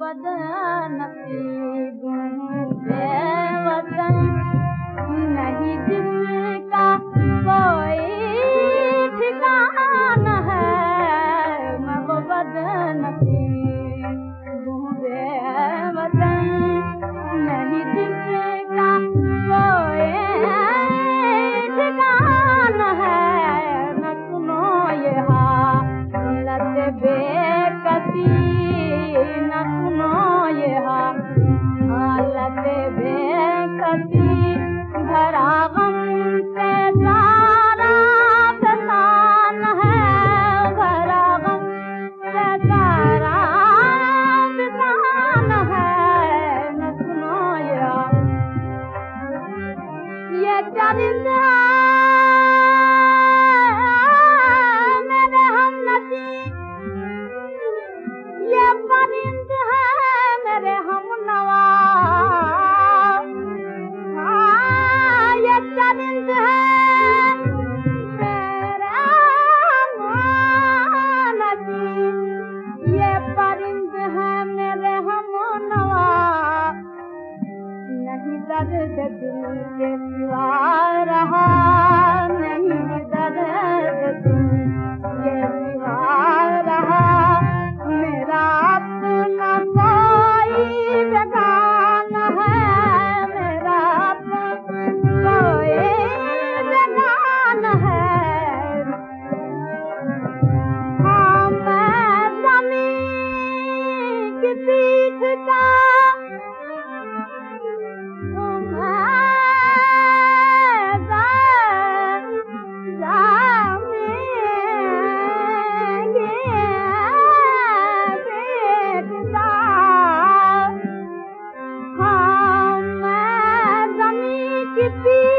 बद नकी वतन। रहा। que